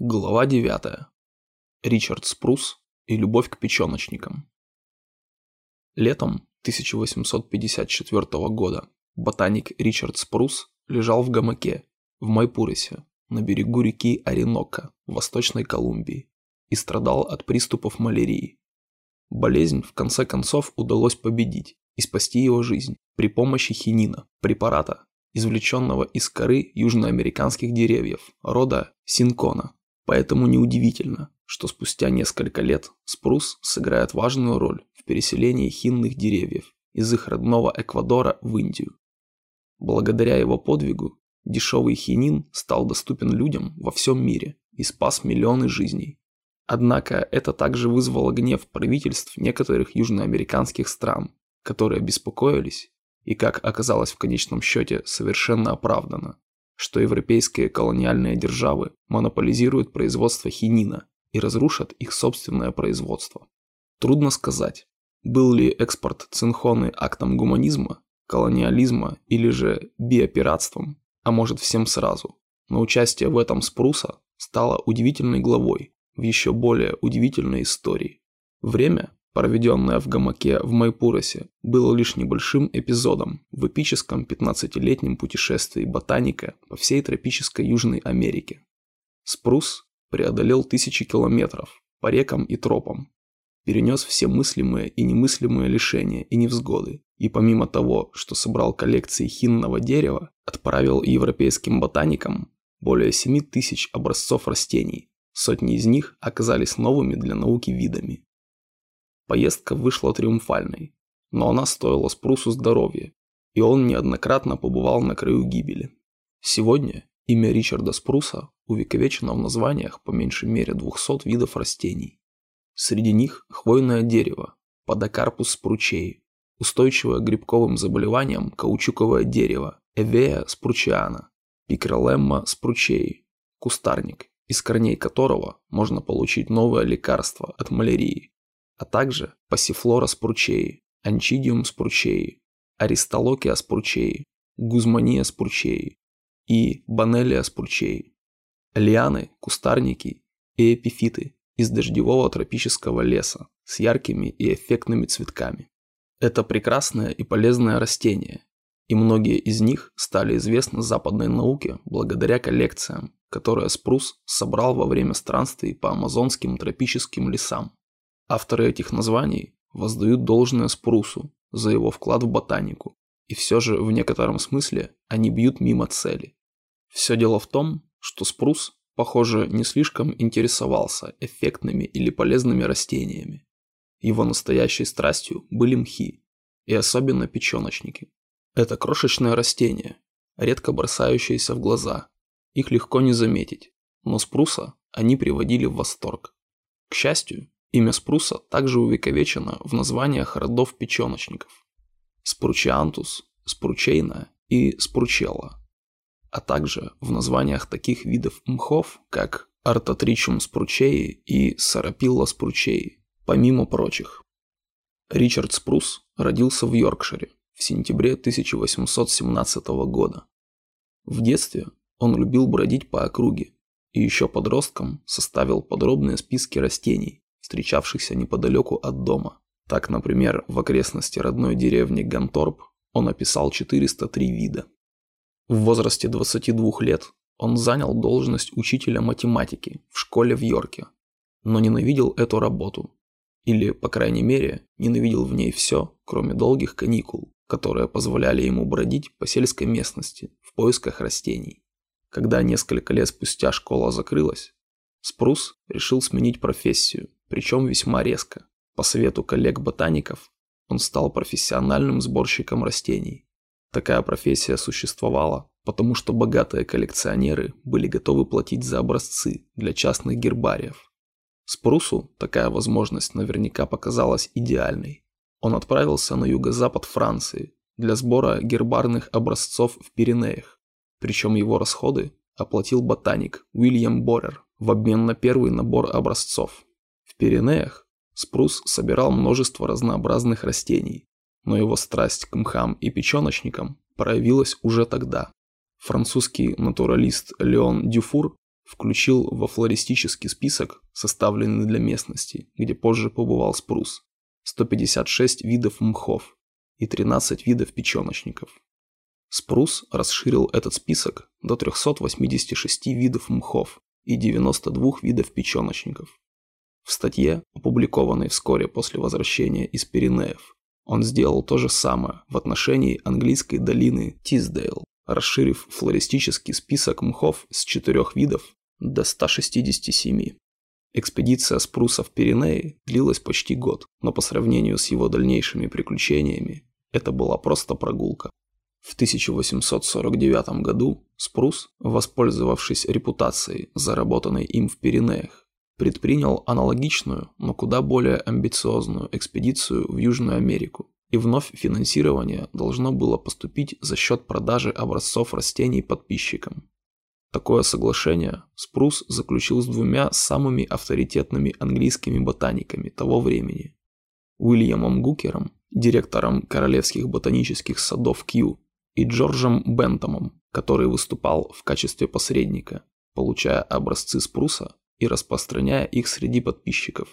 Глава 9. Ричард Спрус и любовь к печеночникам. Летом 1854 года ботаник Ричард Спрус лежал в гамаке в Майпурисе на берегу реки Оренока в Восточной Колумбии и страдал от приступов малярии. Болезнь в конце концов удалось победить и спасти его жизнь при помощи хинина, препарата, извлеченного из коры южноамериканских деревьев рода синкона Поэтому неудивительно, что спустя несколько лет спрус сыграет важную роль в переселении хинных деревьев из их родного Эквадора в Индию. Благодаря его подвигу дешевый хинин стал доступен людям во всем мире и спас миллионы жизней. Однако это также вызвало гнев правительств некоторых южноамериканских стран, которые беспокоились и, как оказалось в конечном счете, совершенно оправданно, что европейские колониальные державы монополизируют производство хинина и разрушат их собственное производство. Трудно сказать, был ли экспорт цинхоны актом гуманизма, колониализма или же биопиратством, а может всем сразу. Но участие в этом Спруса стало удивительной главой в еще более удивительной истории. Время, проведенное в гамаке в Майпуросе, было лишь небольшим эпизодом в эпическом 15-летнем путешествии ботаника по всей тропической Южной Америке. Спрус преодолел тысячи километров по рекам и тропам, перенес все мыслимые и немыслимые лишения и невзгоды, и помимо того, что собрал коллекции хинного дерева, отправил европейским ботаникам более 7 тысяч образцов растений, сотни из них оказались новыми для науки видами. Поездка вышла триумфальной, но она стоила Спрусу здоровья, и он неоднократно побывал на краю гибели. Сегодня имя Ричарда Спруса увековечено в названиях по меньшей мере 200 видов растений. Среди них хвойное дерево, подокарпус спручей, устойчивое к грибковым заболеваниям каучуковое дерево, эвея спручиана, пикролемма спручей, кустарник, из корней которого можно получить новое лекарство от малярии, а также пассифлора спручеи, анчидиум спручеи, аристолокия спручеи, гузмания спручеи и банелия спручеи. Лианы, кустарники и эпифиты из дождевого тропического леса с яркими и эффектными цветками. Это прекрасное и полезное растение, и многие из них стали известны западной науке благодаря коллекциям, которые Спрус собрал во время странствий по амазонским тропическим лесам. Авторы этих названий воздают должное Спрусу за его вклад в ботанику, и все же в некотором смысле они бьют мимо цели. Все дело в том, что Спрус, похоже, не слишком интересовался эффектными или полезными растениями. Его настоящей страстью были мхи, и особенно печеночники. Это крошечное растение, редко бросающееся в глаза. Их легко не заметить, но Спруса они приводили в восторг. К счастью, Имя спруса также увековечено в названиях родов печеночников. Спручиантус, спручейна и спручелла, а также в названиях таких видов мхов, как Артатричум спручеи и Сарапилла спручеи, помимо прочих. Ричард Спрус родился в Йоркшире в сентябре 1817 года. В детстве он любил бродить по округе и еще подростком составил подробные списки растений, встречавшихся неподалеку от дома. Так, например, в окрестности родной деревни Ганторп он описал 403 вида. В возрасте 22 лет он занял должность учителя математики в школе в Йорке, но ненавидел эту работу. Или, по крайней мере, ненавидел в ней все, кроме долгих каникул, которые позволяли ему бродить по сельской местности в поисках растений. Когда несколько лет спустя школа закрылась, Спрус решил сменить профессию причем весьма резко. По совету коллег-ботаников он стал профессиональным сборщиком растений. Такая профессия существовала, потому что богатые коллекционеры были готовы платить за образцы для частных гербариев. Спрусу такая возможность наверняка показалась идеальной. Он отправился на юго-запад Франции для сбора гербарных образцов в Пиренеях, причем его расходы оплатил ботаник Уильям Борер в обмен на первый набор образцов. Пиренеях Спрус собирал множество разнообразных растений, но его страсть к мхам и печеночникам проявилась уже тогда. Французский натуралист Леон Дюфур включил во флористический список, составленный для местности, где позже побывал Спрус, 156 видов мхов и 13 видов печеночников. Спрус расширил этот список до 386 видов мхов и 92 видов печеночников. В статье, опубликованной вскоре после возвращения из Пиренеев, он сделал то же самое в отношении английской долины Тиздейл, расширив флористический список мхов с четырех видов до 167. Экспедиция Спруса в Пиренеи длилась почти год, но по сравнению с его дальнейшими приключениями это была просто прогулка. В 1849 году Спрус, воспользовавшись репутацией, заработанной им в Пиренеях, предпринял аналогичную, но куда более амбициозную экспедицию в Южную Америку, и вновь финансирование должно было поступить за счет продажи образцов растений подписчикам. Такое соглашение Спрус заключил с двумя самыми авторитетными английскими ботаниками того времени – Уильямом Гукером, директором Королевских ботанических садов Кью, и Джорджем Бентомом, который выступал в качестве посредника, получая образцы Спруса и распространяя их среди подписчиков.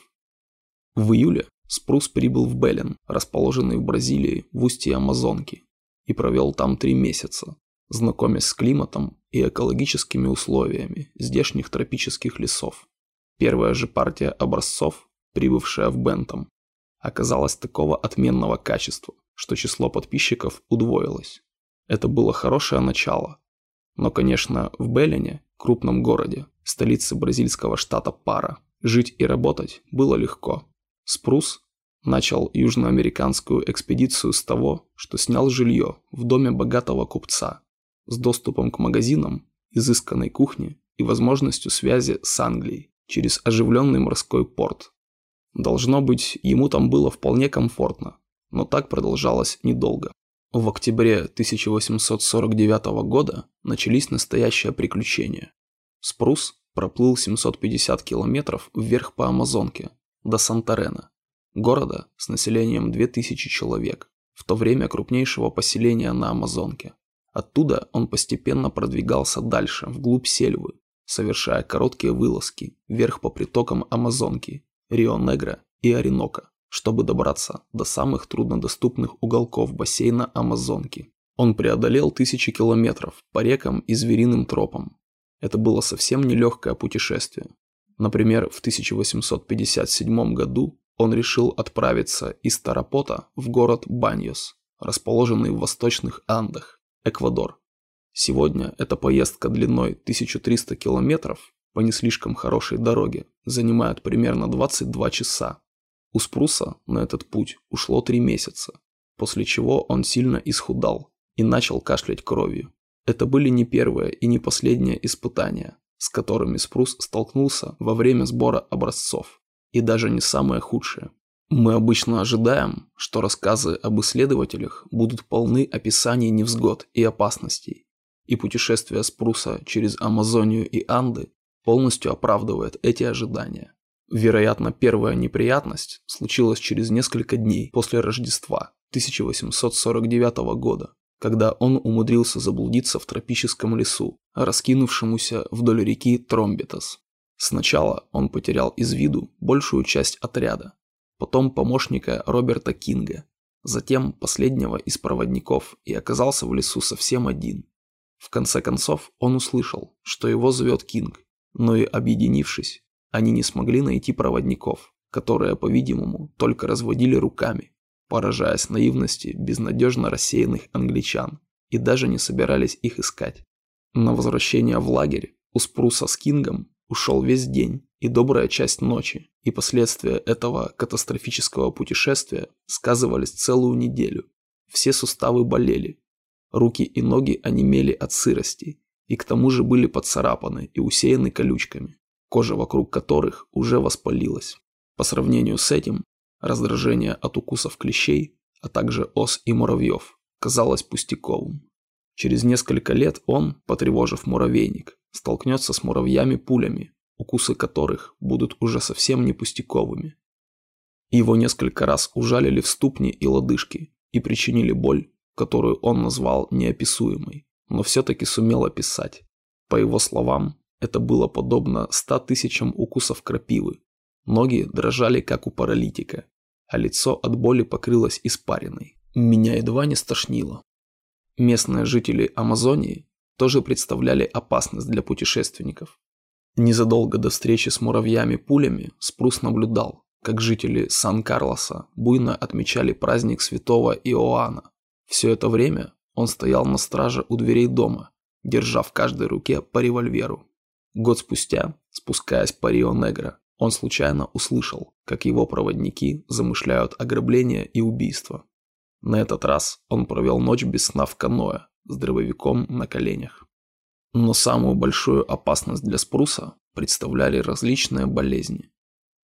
В июле Спрус прибыл в Беллен, расположенный в Бразилии в устье Амазонки, и провел там три месяца, знакомясь с климатом и экологическими условиями здешних тропических лесов. Первая же партия образцов, прибывшая в Бентом, оказалась такого отменного качества, что число подписчиков удвоилось. Это было хорошее начало. Но, конечно, в Беллине, крупном городе, столице бразильского штата Пара, жить и работать было легко. Спрус начал южноамериканскую экспедицию с того, что снял жилье в доме богатого купца с доступом к магазинам, изысканной кухне и возможностью связи с Англией через оживленный морской порт. Должно быть, ему там было вполне комфортно, но так продолжалось недолго. В октябре 1849 года начались настоящие приключения. Спрус проплыл 750 километров вверх по Амазонке, до Санторена, города с населением 2000 человек, в то время крупнейшего поселения на Амазонке. Оттуда он постепенно продвигался дальше, вглубь сельвы, совершая короткие вылазки вверх по притокам Амазонки, Рио-Негро и Оренока, чтобы добраться до самых труднодоступных уголков бассейна Амазонки. Он преодолел тысячи километров по рекам и звериным тропам. Это было совсем нелегкое путешествие. Например, в 1857 году он решил отправиться из Тарапота в город Баньос, расположенный в восточных Андах, Эквадор. Сегодня эта поездка длиной 1300 километров по не слишком хорошей дороге занимает примерно 22 часа. У Спруса на этот путь ушло 3 месяца, после чего он сильно исхудал и начал кашлять кровью. Это были не первые и не последние испытания, с которыми Спрус столкнулся во время сбора образцов, и даже не самые худшие. Мы обычно ожидаем, что рассказы об исследователях будут полны описаний невзгод и опасностей, и путешествие Спруса через Амазонию и Анды полностью оправдывает эти ожидания. Вероятно, первая неприятность случилась через несколько дней после Рождества 1849 года, когда он умудрился заблудиться в тропическом лесу, раскинувшемуся вдоль реки Тромбитас. Сначала он потерял из виду большую часть отряда, потом помощника Роберта Кинга, затем последнего из проводников и оказался в лесу совсем один. В конце концов он услышал, что его зовет Кинг, но и объединившись, они не смогли найти проводников, которые, по-видимому, только разводили руками, поражаясь наивности безнадежно рассеянных англичан и даже не собирались их искать. На возвращение в лагерь у Спруса с Кингом ушел весь день и добрая часть ночи, и последствия этого катастрофического путешествия сказывались целую неделю. Все суставы болели, руки и ноги онемели от сырости, и к тому же были поцарапаны и усеяны колючками, кожа вокруг которых уже воспалилась. По сравнению с этим, раздражение от укусов клещей, а также ос и муравьев, казалось пустяковым. Через несколько лет он, потревожив муравейник, столкнется с муравьями-пулями, укусы которых будут уже совсем не пустяковыми. Его несколько раз ужалили в ступни и лодыжки и причинили боль, которую он назвал неописуемой, но все-таки сумел описать. По его словам, Это было подобно ста тысячам укусов крапивы. Ноги дрожали, как у паралитика, а лицо от боли покрылось испариной. Меня едва не стошнило. Местные жители Амазонии тоже представляли опасность для путешественников. Незадолго до встречи с муравьями-пулями Спрус наблюдал, как жители Сан-Карлоса буйно отмечали праздник святого Иоанна. Все это время он стоял на страже у дверей дома, держа в каждой руке по револьверу. Год спустя, спускаясь по Рио-Негро, он случайно услышал, как его проводники замышляют ограбление и убийство. На этот раз он провел ночь без сна в каноэ с дробовиком на коленях. Но самую большую опасность для Спруса представляли различные болезни.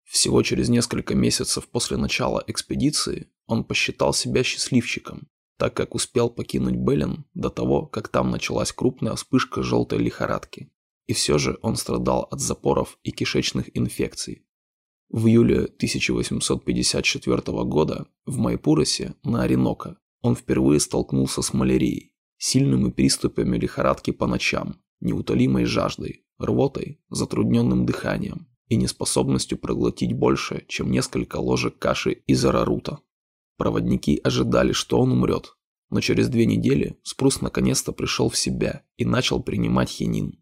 Всего через несколько месяцев после начала экспедиции он посчитал себя счастливчиком, так как успел покинуть Беллин до того, как там началась крупная вспышка желтой лихорадки. И все же он страдал от запоров и кишечных инфекций. В июле 1854 года в Майпуросе на Оренока он впервые столкнулся с малярией, сильными приступами лихорадки по ночам, неутолимой жаждой, рвотой, затрудненным дыханием и неспособностью проглотить больше, чем несколько ложек каши из арарута. Проводники ожидали, что он умрет, но через две недели Спрус наконец-то пришел в себя и начал принимать хинин.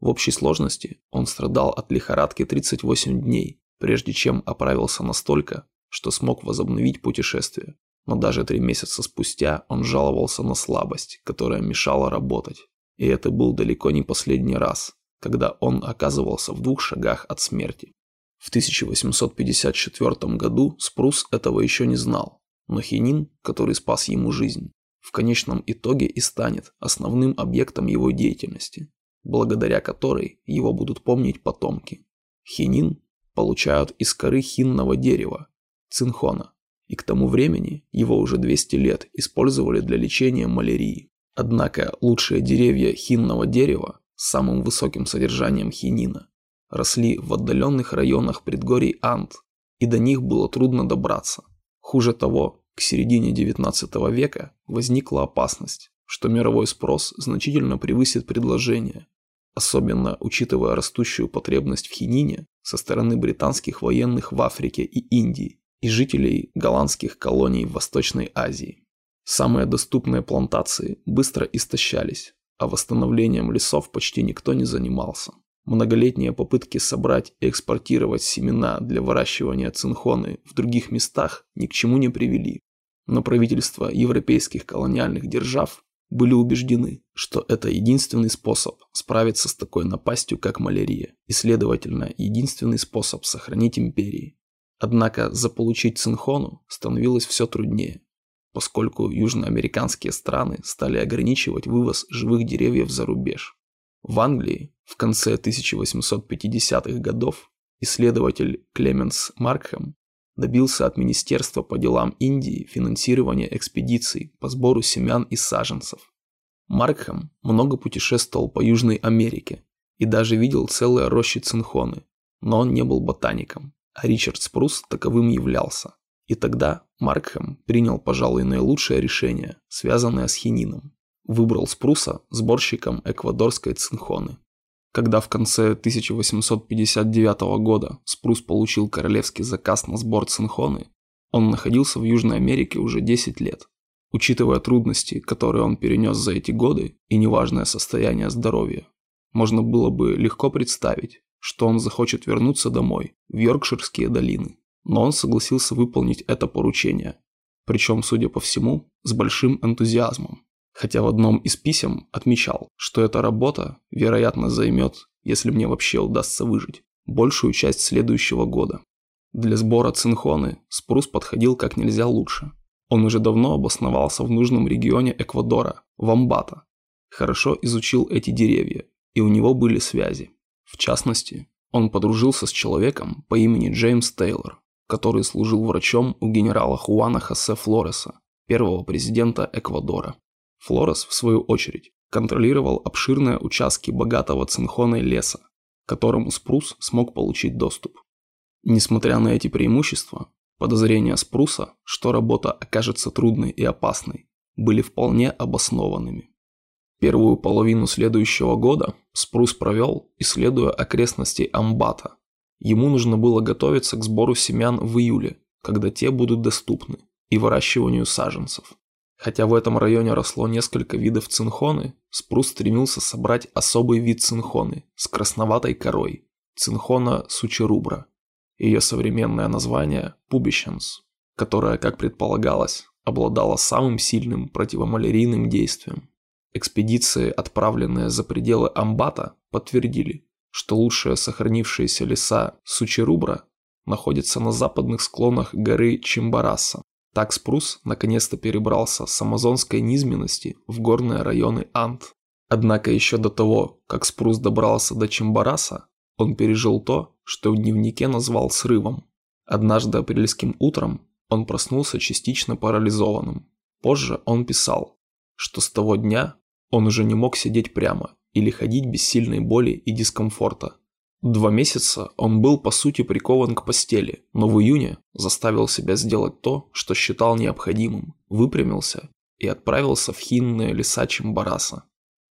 В общей сложности он страдал от лихорадки 38 дней, прежде чем оправился настолько, что смог возобновить путешествие. Но даже три месяца спустя он жаловался на слабость, которая мешала работать. И это был далеко не последний раз, когда он оказывался в двух шагах от смерти. В 1854 году Спрус этого еще не знал, но хинин, который спас ему жизнь, в конечном итоге и станет основным объектом его деятельности, благодаря которой его будут помнить потомки. Хинин получают из коры хинного дерева, цинхона, и к тому времени его уже 200 лет использовали для лечения малярии. Однако лучшие деревья хинного дерева с самым высоким содержанием хинина росли в отдаленных районах предгорий Анд, и до них было трудно добраться. Хуже того, к середине XIX века возникла опасность, что мировой спрос значительно превысит предложение, особенно учитывая растущую потребность в хинине со стороны британских военных в Африке и Индии и жителей голландских колоний в Восточной Азии. Самые доступные плантации быстро истощались, а восстановлением лесов почти никто не занимался. Многолетние попытки собрать и экспортировать семена для выращивания цинхоны в других местах ни к чему не привели. Но правительства европейских колониальных держав были убеждены, что это единственный способ справиться с такой напастью, как малярия, и, следовательно, единственный способ сохранить империи. Однако заполучить цинхону становилось все труднее, поскольку южноамериканские страны стали ограничивать вывоз живых деревьев за рубеж. В Англии в конце 1850-х годов исследователь Клеменс Маркхэм добился от Министерства по делам Индии финансирования экспедиций по сбору семян и саженцев. Маркхэм много путешествовал по Южной Америке и даже видел целые рощи цинхоны, но он не был ботаником, а Ричард Спрус таковым являлся. И тогда Маркхэм принял, пожалуй, наилучшее решение, связанное с хинином. Выбрал Спруса сборщиком эквадорской цинхоны. Когда в конце 1859 года Спрус получил королевский заказ на сбор цинхоны, он находился в Южной Америке уже 10 лет. Учитывая трудности, которые он перенес за эти годы, и неважное состояние здоровья, можно было бы легко представить, что он захочет вернуться домой, в Йоркширские долины. Но он согласился выполнить это поручение, причем, судя по всему, с большим энтузиазмом хотя в одном из писем отмечал, что эта работа, вероятно, займет, если мне вообще удастся выжить, большую часть следующего года. Для сбора цинхоны Спрус подходил как нельзя лучше. Он уже давно обосновался в нужном регионе Эквадора, Вамбата. Хорошо изучил эти деревья, и у него были связи. В частности, он подружился с человеком по имени Джеймс Тейлор, который служил врачом у генерала Хуана Хосе Флореса, первого президента Эквадора. Флорес, в свою очередь, контролировал обширные участки богатого цинхона леса, к которому Спрус смог получить доступ. Несмотря на эти преимущества, подозрения Спруса, что работа окажется трудной и опасной, были вполне обоснованными. Первую половину следующего года Спрус провел, исследуя окрестности Амбата. Ему нужно было готовиться к сбору семян в июле, когда те будут доступны, и выращиванию саженцев. Хотя в этом районе росло несколько видов цинхоны, Спрус стремился собрать особый вид цинхоны с красноватой корой – цинхона сучерубра. Ее современное название – пубищенс, которая, как предполагалось, обладала самым сильным противомалярийным действием. Экспедиции, отправленные за пределы Амбата, подтвердили, что лучшие сохранившиеся леса Сучерубра находятся на западных склонах горы Чимбараса. Так Спрус наконец-то перебрался с амазонской низменности в горные районы Ант. Однако еще до того, как Спрус добрался до Чимбараса, он пережил то, что в дневнике назвал срывом. Однажды апрельским утром он проснулся частично парализованным. Позже он писал, что с того дня он уже не мог сидеть прямо или ходить без сильной боли и дискомфорта. Два месяца он был по сути прикован к постели, но в июне заставил себя сделать то, что считал необходимым, выпрямился и отправился в хинные леса Чимбараса.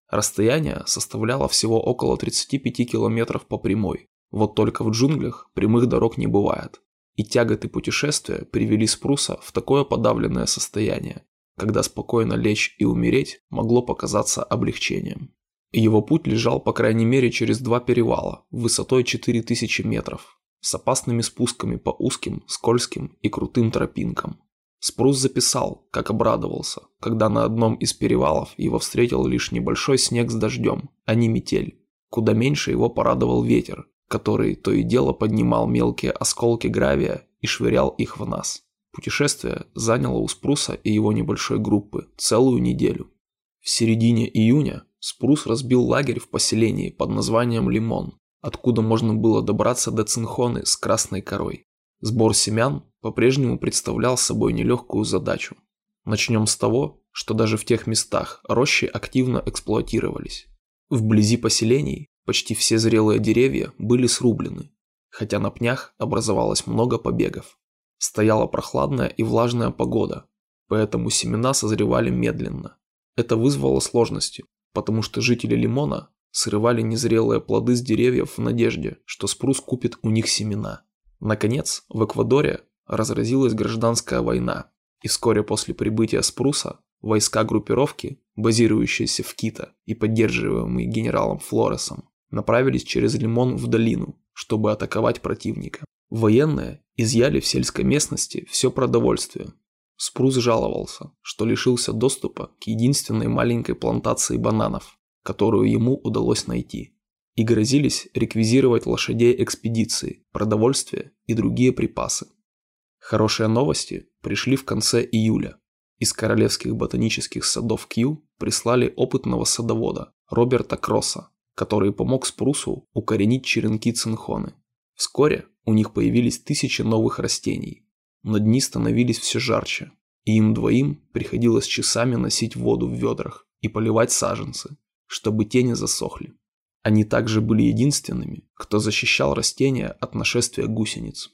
Расстояние составляло всего около 35 километров по прямой, вот только в джунглях прямых дорог не бывает. И тяготы путешествия привели Спруса в такое подавленное состояние, когда спокойно лечь и умереть могло показаться облегчением. Его путь лежал по крайней мере через два перевала, высотой 4000 метров, с опасными спусками по узким, скользким и крутым тропинкам. Спрус записал, как обрадовался, когда на одном из перевалов его встретил лишь небольшой снег с дождем, а не метель. Куда меньше его порадовал ветер, который то и дело поднимал мелкие осколки гравия и швырял их в нас. Путешествие заняло у Спруса и его небольшой группы целую неделю. В середине июня Спрус разбил лагерь в поселении под названием Лимон, откуда можно было добраться до Цинхоны с красной корой. Сбор семян по-прежнему представлял собой нелегкую задачу. Начнем с того, что даже в тех местах рощи активно эксплуатировались. Вблизи поселений почти все зрелые деревья были срублены, хотя на пнях образовалось много побегов. Стояла прохладная и влажная погода, поэтому семена созревали медленно. Это вызвало сложности, потому что жители Лимона срывали незрелые плоды с деревьев в надежде, что спрус купит у них семена. Наконец, в Эквадоре разразилась гражданская война, и вскоре после прибытия спруса войска группировки, базирующиеся в Кита и поддерживаемые генералом Флоресом, направились через Лимон в долину, чтобы атаковать противника. Военные изъяли в сельской местности все продовольствие. Спрус жаловался, что лишился доступа к единственной маленькой плантации бананов, которую ему удалось найти, и грозились реквизировать лошадей экспедиции, продовольствие и другие припасы. Хорошие новости пришли в конце июля. Из королевских ботанических садов Кью прислали опытного садовода Роберта Кросса, который помог Спрусу укоренить черенки цинхоны. Вскоре у них появились тысячи новых растений, но дни становились все жарче, и им двоим приходилось часами носить воду в ведрах и поливать саженцы, чтобы те не засохли. Они также были единственными, кто защищал растения от нашествия гусениц.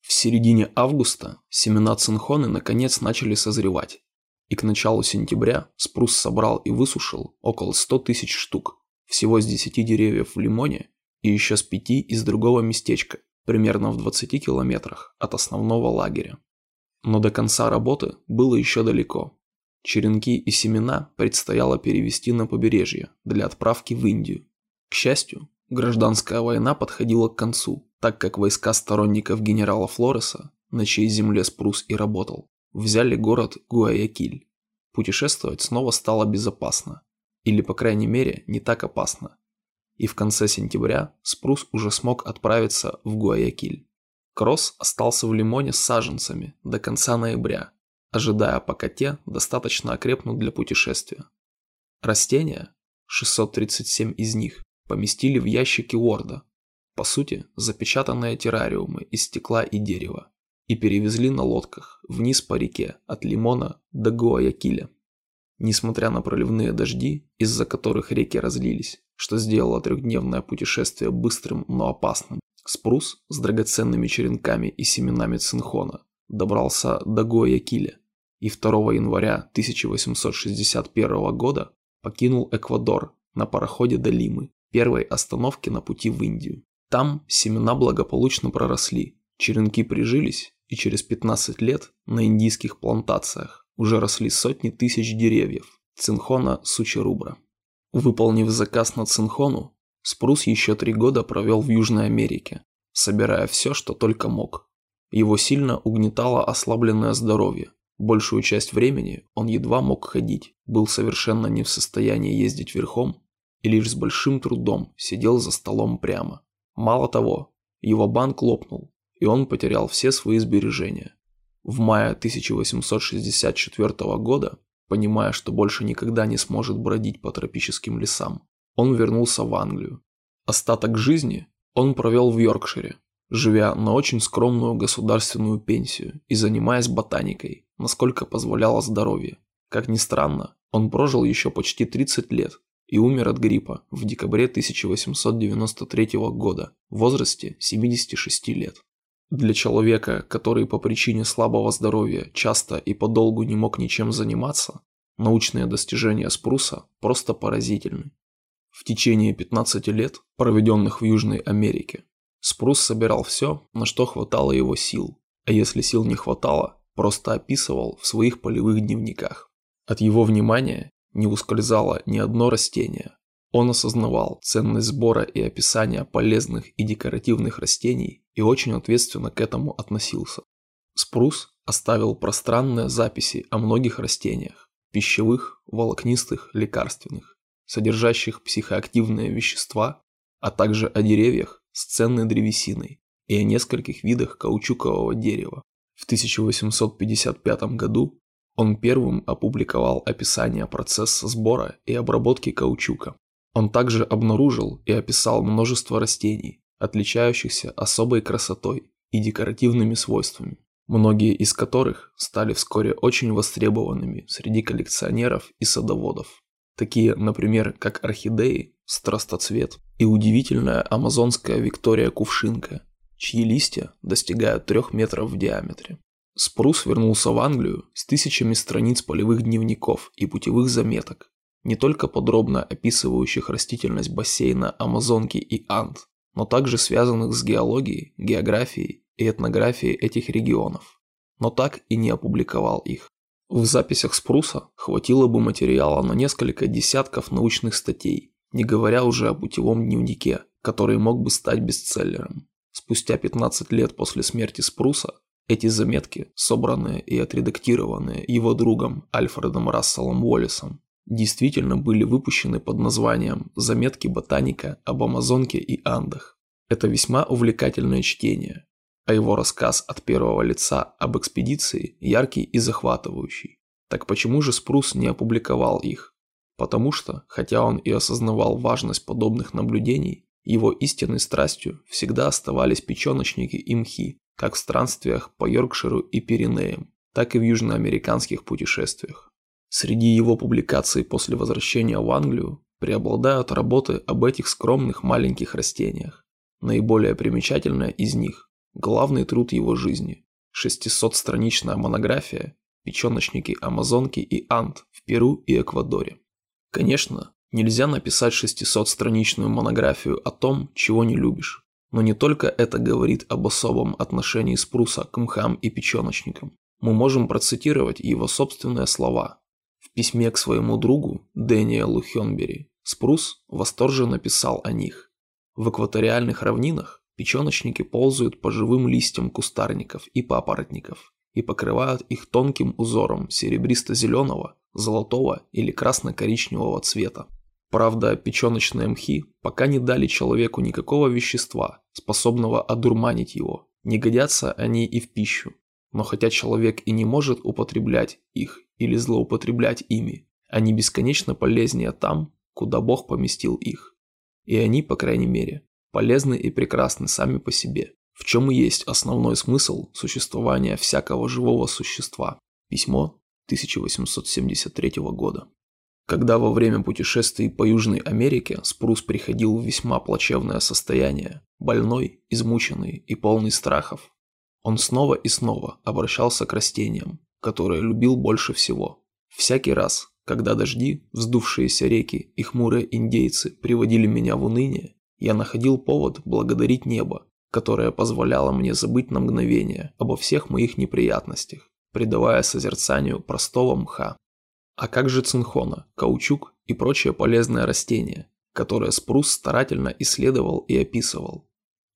В середине августа семена цинхоны наконец начали созревать, и к началу сентября спрус собрал и высушил около 100 тысяч штук, всего с 10 деревьев в Лимоне и еще с 5 из другого местечка, примерно в 20 километрах от основного лагеря. Но до конца работы было еще далеко. Черенки и семена предстояло перевести на побережье для отправки в Индию. К счастью, гражданская война подходила к концу, так как войска сторонников генерала Флореса, на чьей земле Спрус и работал, взяли город Гуаякиль. Путешествовать снова стало безопасно. Или, по крайней мере, не так опасно, и в конце сентября Спрус уже смог отправиться в Гуаякиль. Кросс остался в Лимоне с саженцами до конца ноября, ожидая, пока те достаточно окрепнут для путешествия. Растения, 637 из них, поместили в ящики Уорда, по сути, запечатанные террариумы из стекла и дерева, и перевезли на лодках вниз по реке от Лимона до Гуаякиля. Несмотря на проливные дожди, из-за которых реки разлились, что сделало трехдневное путешествие быстрым, но опасным. Спрус с драгоценными черенками и семенами цинхона добрался до Гоякиля и 2 января 1861 года покинул Эквадор на пароходе до Лимы, первой остановки на пути в Индию. Там семена благополучно проросли, черенки прижились, и через 15 лет на индийских плантациях уже росли сотни тысяч деревьев цинхона сучерубра. Выполнив заказ на цинхону, Спрус еще три года провел в Южной Америке, собирая все, что только мог. Его сильно угнетало ослабленное здоровье. Большую часть времени он едва мог ходить, был совершенно не в состоянии ездить верхом и лишь с большим трудом сидел за столом прямо. Мало того, его банк лопнул, и он потерял все свои сбережения. В мае 1864 года, понимая, что больше никогда не сможет бродить по тропическим лесам, он вернулся в Англию. Остаток жизни он провел в Йоркшире, живя на очень скромную государственную пенсию и занимаясь ботаникой, насколько позволяло здоровье. Как ни странно, он прожил еще почти 30 лет и умер от гриппа в декабре 1893 года в возрасте 76 лет. Для человека, который по причине слабого здоровья часто и подолгу не мог ничем заниматься, научные достижения Спруса просто поразительны. В течение 15 лет, проведенных в Южной Америке, Спрус собирал все, на что хватало его сил, а если сил не хватало, просто описывал в своих полевых дневниках. От его внимания не ускользало ни одно растение. Он осознавал ценность сбора и описания полезных и декоративных растений и очень ответственно к этому относился. Спрус оставил пространные записи о многих растениях – пищевых, волокнистых, лекарственных, содержащих психоактивные вещества, а также о деревьях с ценной древесиной и о нескольких видах каучукового дерева. В 1855 году он первым опубликовал описание процесса сбора и обработки каучука. Он также обнаружил и описал множество растений, отличающихся особой красотой и декоративными свойствами, многие из которых стали вскоре очень востребованными среди коллекционеров и садоводов. Такие, например, как орхидеи, страстоцвет и удивительная амазонская Виктория кувшинка, чьи листья достигают трех метров в диаметре. Спрус вернулся в Англию с тысячами страниц полевых дневников и путевых заметок, не только подробно описывающих растительность бассейна Амазонки и Анд, но также связанных с геологией, географией и этнографией этих регионов, но так и не опубликовал их. В записях Спруса хватило бы материала на несколько десятков научных статей, не говоря уже о путевом дневнике, который мог бы стать бестселлером. Спустя 15 лет после смерти Спруса эти заметки, собранные и отредактированные его другом Альфредом Расселом Уоллесом, действительно были выпущены под названием «Заметки ботаника об Амазонке и Андах». Это весьма увлекательное чтение, а его рассказ от первого лица об экспедиции яркий и захватывающий. Так почему же Спрус не опубликовал их? Потому что, хотя он и осознавал важность подобных наблюдений, его истинной страстью всегда оставались печеночники и мхи, как в странствиях по Йоркширу и Пиренеям, так и в южноамериканских путешествиях. Среди его публикаций после возвращения в Англию преобладают работы об этих скромных маленьких растениях. Наиболее примечательная из них – главный труд его жизни – 600-страничная монография «Печеночники Амазонки и Ант в Перу и Эквадоре». Конечно, нельзя написать 600-страничную монографию о том, чего не любишь. Но не только это говорит об особом отношении Спруса к мхам и печеночникам. Мы можем процитировать его собственные слова. Письме к своему другу Дэниелу Хёнбери Спрус восторженно писал о них. В экваториальных равнинах печеночники ползают по живым листьям кустарников и папоротников и покрывают их тонким узором серебристо-зеленого, золотого или красно-коричневого цвета. Правда, печеночные мхи пока не дали человеку никакого вещества, способного одурманить его. Не годятся они и в пищу. Но хотя человек и не может употреблять их или злоупотреблять ими, они бесконечно полезнее там, куда Бог поместил их. И они, по крайней мере, полезны и прекрасны сами по себе, в чем и есть основной смысл существования всякого живого существа. Письмо 1873 года. Когда во время путешествий по Южной Америке Спрус приходил в весьма плачевное состояние, больной, измученный и полный страхов, он снова и снова обращался к растениям, которые любил больше всего. Всякий раз, Когда дожди, вздувшиеся реки и хмурые индейцы приводили меня в уныние, я находил повод благодарить небо, которое позволяло мне забыть на мгновение обо всех моих неприятностях, придавая созерцанию простого мха. А как же цинхона, каучук и прочие полезные растения, которые Спрус старательно исследовал и описывал?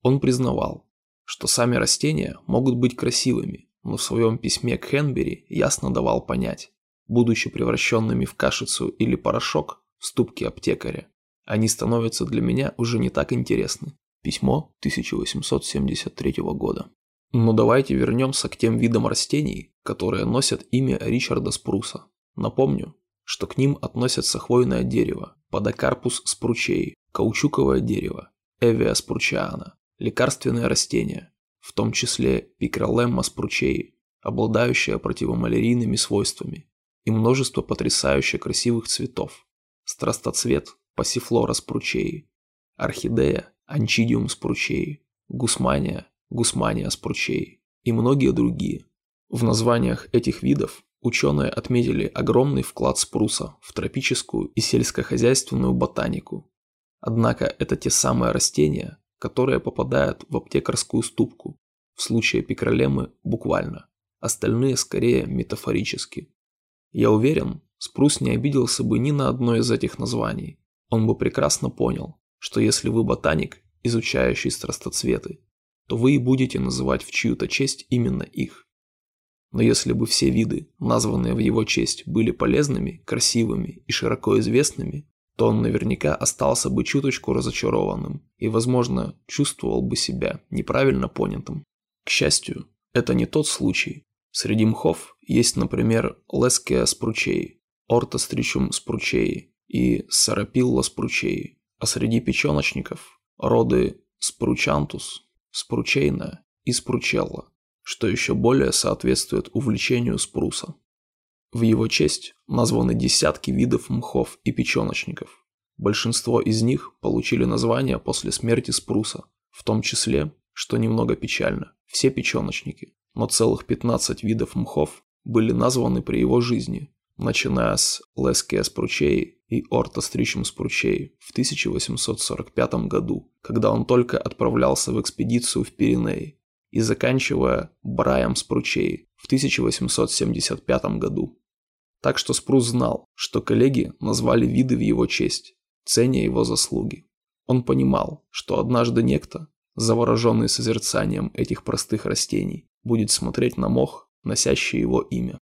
Он признавал, что сами растения могут быть красивыми, но в своем письме к Хенбери ясно давал понять, будучи превращенными в кашицу или порошок в ступке аптекаря, они становятся для меня уже не так интересны. Письмо 1873 года. Но давайте вернемся к тем видам растений, которые носят имя Ричарда Спруса. Напомню, что к ним относятся хвойное дерево, подокарпус спручей, каучуковое дерево, эвиа спручиана, лекарственные растения, в том числе пикролемма спручей, обладающая противомалярийными свойствами, и множество потрясающе красивых цветов. Страстоцвет, пассифлора спручей, орхидея, анчидиум спручей, гусмания, гусмания спручей и многие другие. В названиях этих видов ученые отметили огромный вклад спруса в тропическую и сельскохозяйственную ботанику. Однако это те самые растения, которые попадают в аптекарскую ступку, в случае пикролемы буквально, остальные скорее метафорически. Я уверен, Спрус не обиделся бы ни на одно из этих названий. Он бы прекрасно понял, что если вы ботаник, изучающий страстоцветы, то вы и будете называть в чью-то честь именно их. Но если бы все виды, названные в его честь, были полезными, красивыми и широко известными, то он наверняка остался бы чуточку разочарованным и, возможно, чувствовал бы себя неправильно понятым. К счастью, это не тот случай, Среди мхов есть, например, Леския спручей, Ортостричум спручей и Сарапилла спручей, а среди печеночников – роды Спручантус, Спручейна и Спручелла, что еще более соответствует увлечению спруса. В его честь названы десятки видов мхов и печеночников. Большинство из них получили название после смерти спруса, в том числе, что немного печально, все печеночники но целых 15 видов мхов были названы при его жизни, начиная с Леския спручей и Орта стричем спручей в 1845 году, когда он только отправлялся в экспедицию в Пиренеи, и заканчивая Браем спручей в 1875 году. Так что Спрус знал, что коллеги назвали виды в его честь, ценя его заслуги. Он понимал, что однажды некто, завороженный созерцанием этих простых растений, будет смотреть на мох, носящий его имя.